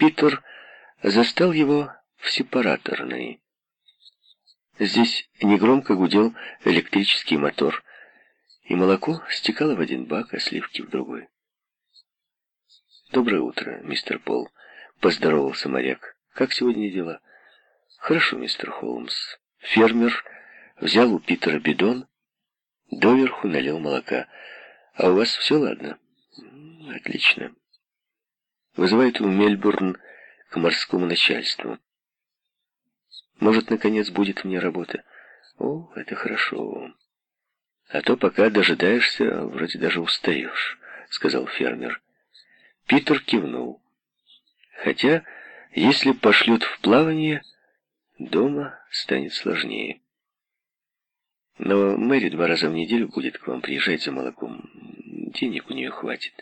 Питер застал его в сепараторной. Здесь негромко гудел электрический мотор, и молоко стекало в один бак, а сливки в другой. «Доброе утро, мистер Пол», — поздоровался моряк. «Как сегодня дела?» «Хорошо, мистер Холмс». Фермер взял у Питера бидон, доверху налил молока. «А у вас все ладно?» «Отлично». Вызывает в Мельбурн к морскому начальству. Может, наконец, будет мне работа. О, это хорошо. А то пока дожидаешься, вроде даже устаешь, сказал фермер. Питер кивнул. Хотя, если пошлют в плавание, дома станет сложнее. Но Мэри два раза в неделю будет к вам приезжать за молоком. Денег у нее хватит.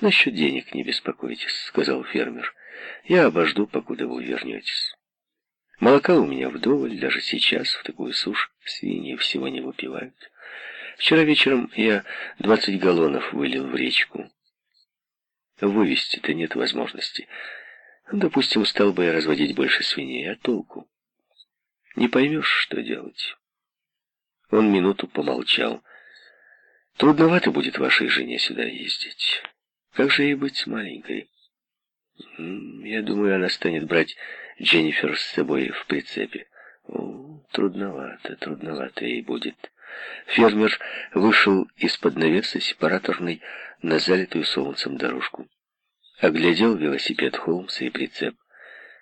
Насчет денег не беспокойтесь, сказал фермер. Я обожду, покуда вы вернетесь. Молока у меня вдоволь, даже сейчас, в такую сушь, свиньи всего не выпивают. Вчера вечером я двадцать галлонов вылил в речку. Вывести-то нет возможности. Допустим, стал бы я разводить больше свиней, а толку? Не поймешь, что делать. Он минуту помолчал. Трудновато будет вашей жене сюда ездить. Как же ей быть с маленькой? Я думаю, она станет брать Дженнифер с собой в прицепе. О, трудновато, трудновато ей будет. Фермер вышел из-под навеса сепараторной на залитую солнцем дорожку. Оглядел велосипед Холмса и прицеп.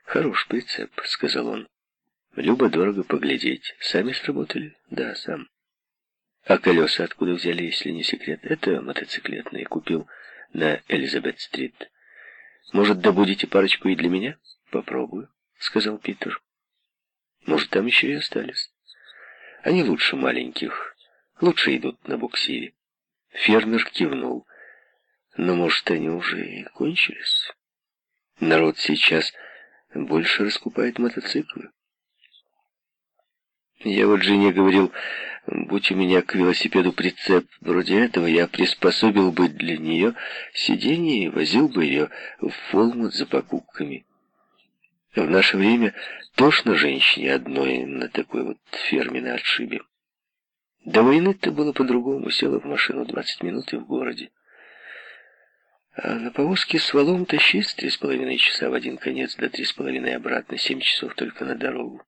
«Хорош прицеп», — сказал он. «Любо дорого поглядеть. Сами сработали?» «Да, сам». «А колеса откуда взяли, если не секрет?» «Это мотоциклетные. Купил на Элизабет-стрит». «Может, добудете парочку и для меня?» «Попробую». — сказал Питер. «Может, там еще и остались. Они лучше маленьких, лучше идут на буксире». Фермер кивнул. «Но, может, они уже и кончились? Народ сейчас больше раскупает мотоциклы». Я вот жене говорил, будь у меня к велосипеду прицеп вроде этого, я приспособил бы для нее сиденье и возил бы ее в Фолмут за покупками. В наше время тошно женщине одной на такой вот ферме на отшибе. До войны-то было по-другому. Села в машину 20 минут и в городе. А на повозке с валом тащить три с половиной часа в один конец, до три с половиной обратно, семь часов только на дорогу.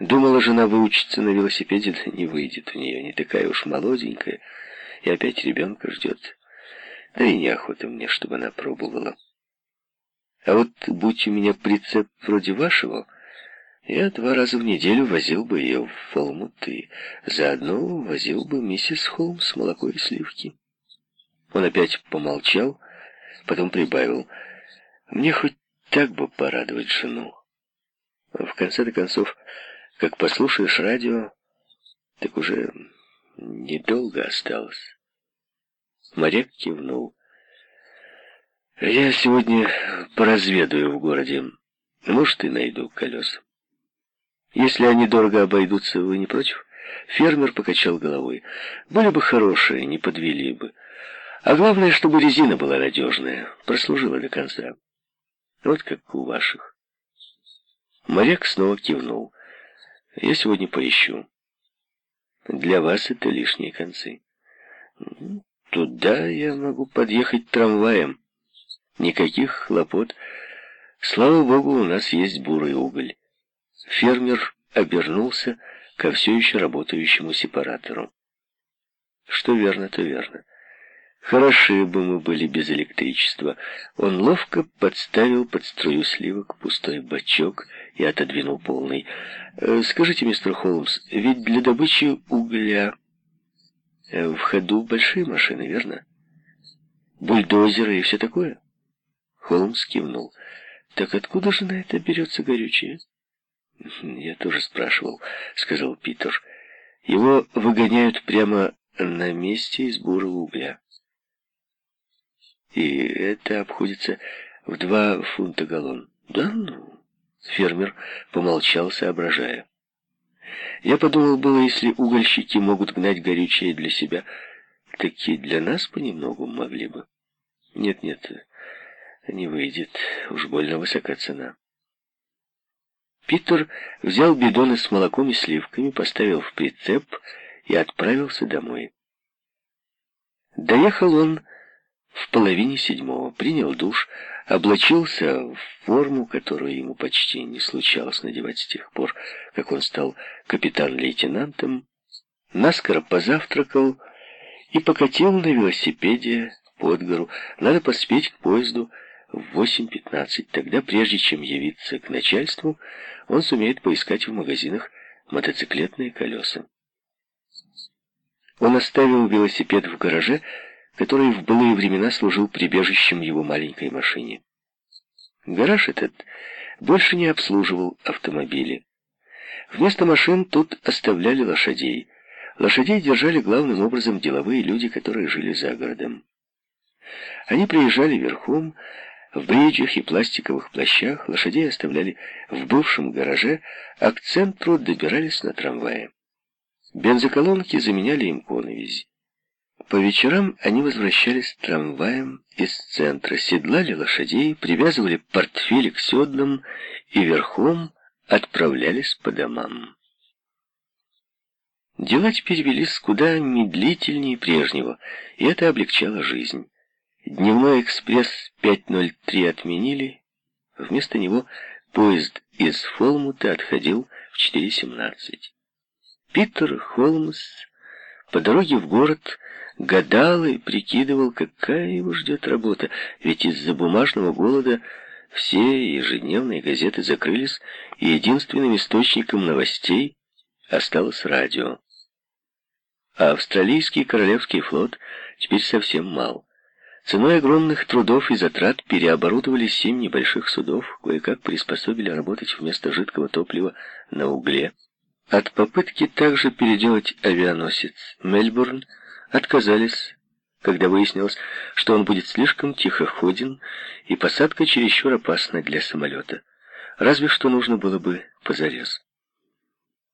Думала жена выучиться на велосипеде, да не выйдет у нее, не такая уж молоденькая, и опять ребенка ждет. Да и неохота мне, чтобы она пробовала. А вот будь у меня прицеп вроде вашего, я два раза в неделю возил бы ее в Фолмут и заодно возил бы миссис Холмс молоко и сливки. Он опять помолчал, потом прибавил. Мне хоть так бы порадовать жену. В конце-то концов, как послушаешь радио, так уже недолго осталось. Моряк кивнул. Я сегодня поразведаю в городе. Может, и найду колеса. Если они дорого обойдутся, вы не против? Фермер покачал головой. Были бы хорошие, не подвели бы. А главное, чтобы резина была надежная, прослужила до конца. Вот как у ваших. Моряк снова кивнул. Я сегодня поищу. Для вас это лишние концы. Туда я могу подъехать трамваем. Никаких хлопот. Слава богу, у нас есть бурый уголь. Фермер обернулся ко все еще работающему сепаратору. Что верно, то верно. Хороши бы мы были без электричества. Он ловко подставил под струю сливок пустой бачок и отодвинул полный. «Э, «Скажите, мистер Холмс, ведь для добычи угля э, в ходу большие машины, верно? Бульдозеры и все такое?» Холмс кивнул. «Так откуда же на это берется горючее?» «Я тоже спрашивал», — сказал Питер. «Его выгоняют прямо на месте из бурого угля. И это обходится в два фунта галлон». «Да ну?» Фермер помолчал, соображая. «Я подумал было, если угольщики могут гнать горючее для себя, так и для нас понемногу могли бы». «Нет-нет, Не выйдет, уж больно высока цена. Питер взял бидоны с молоком и сливками, поставил в прицеп и отправился домой. Доехал он в половине седьмого, принял душ, облачился в форму, которую ему почти не случалось надевать с тех пор, как он стал капитан-лейтенантом, наскоро позавтракал и покатил на велосипеде под гору. Надо поспеть к поезду в 8.15. Тогда, прежде чем явиться к начальству, он сумеет поискать в магазинах мотоциклетные колеса. Он оставил велосипед в гараже, который в былые времена служил прибежищем его маленькой машине. Гараж этот больше не обслуживал автомобили. Вместо машин тут оставляли лошадей. Лошадей держали главным образом деловые люди, которые жили за городом. Они приезжали верхом, в бриджах и пластиковых плащах, лошадей оставляли в бывшем гараже, а к центру добирались на трамвае. Бензоколонки заменяли им коновизи. По вечерам они возвращались трамваем из центра, седлали лошадей, привязывали портфели к седлам и верхом отправлялись по домам. Дела теперь велись куда медлительнее прежнего, и это облегчало жизнь. Дневной экспресс 503 отменили, вместо него поезд из Фолмута отходил в 4.17. Питер Холмс по дороге в город гадал и прикидывал, какая его ждет работа, ведь из-за бумажного голода все ежедневные газеты закрылись, и единственным источником новостей осталось радио. А австралийский королевский флот теперь совсем мал. Ценой огромных трудов и затрат переоборудовали семь небольших судов, кое-как приспособили работать вместо жидкого топлива на угле. От попытки также переделать авианосец «Мельбурн» отказались, когда выяснилось, что он будет слишком тихоходен и посадка чересчур опасна для самолета. Разве что нужно было бы позарез.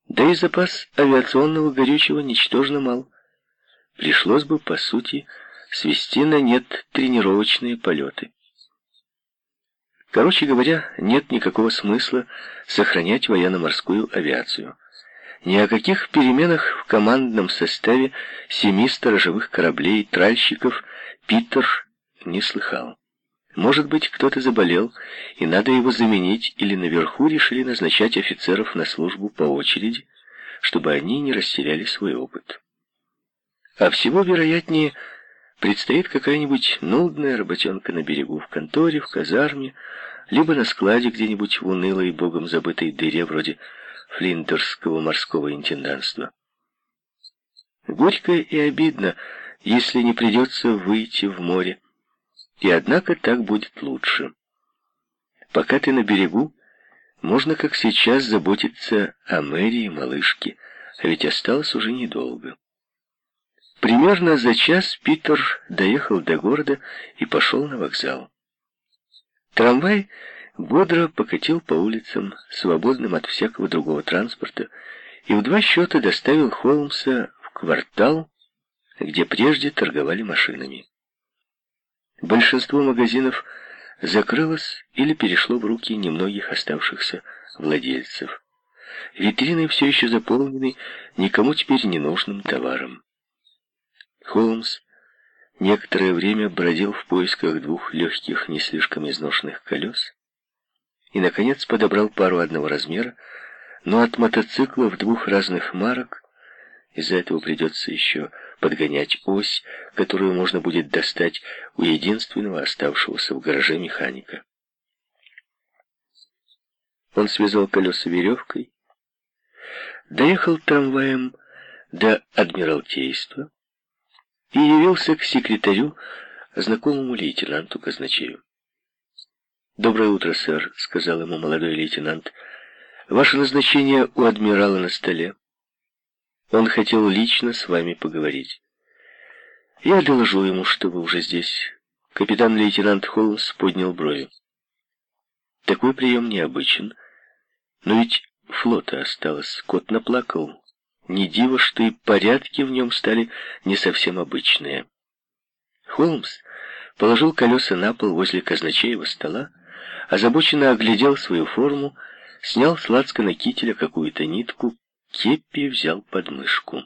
Да и запас авиационного горючего ничтожно мал. Пришлось бы, по сути, свести на нет тренировочные полеты. Короче говоря, нет никакого смысла сохранять военно-морскую авиацию. Ни о каких переменах в командном составе семи сторожевых кораблей тральщиков Питер не слыхал. Может быть, кто-то заболел, и надо его заменить, или наверху решили назначать офицеров на службу по очереди, чтобы они не растеряли свой опыт. А всего вероятнее, предстоит какая-нибудь нудная работенка на берегу, в конторе, в казарме, либо на складе где-нибудь в унылой богом забытой дыре вроде флинтерского морского интенданства. Горько и обидно, если не придется выйти в море. И однако так будет лучше. Пока ты на берегу, можно, как сейчас, заботиться о Мэри и малышке, а ведь осталось уже недолго. Примерно за час Питер доехал до города и пошел на вокзал. Трамвай бодро покатил по улицам, свободным от всякого другого транспорта, и в два счета доставил Холмса в квартал, где прежде торговали машинами. Большинство магазинов закрылось или перешло в руки немногих оставшихся владельцев. Витрины все еще заполнены никому теперь не нужным товаром. Холмс некоторое время бродил в поисках двух легких, не слишком изношенных колес и, наконец, подобрал пару одного размера, но от мотоциклов двух разных марок из-за этого придется еще подгонять ось, которую можно будет достать у единственного оставшегося в гараже механика. Он связал колеса веревкой, доехал трамваем до Адмиралтейства, и явился к секретарю, знакомому лейтенанту Казначею. «Доброе утро, сэр», — сказал ему молодой лейтенант. «Ваше назначение у адмирала на столе. Он хотел лично с вами поговорить. Я доложу ему, что вы уже здесь». Капитан-лейтенант Холмс поднял брови. Такой прием необычен, но ведь флота осталось. Кот наплакал. Не диво, что и порядки в нем стали не совсем обычные. Холмс положил колеса на пол возле казначеева стола, озабоченно оглядел свою форму, снял с лацкана кителя какую-то нитку, кепи взял под мышку.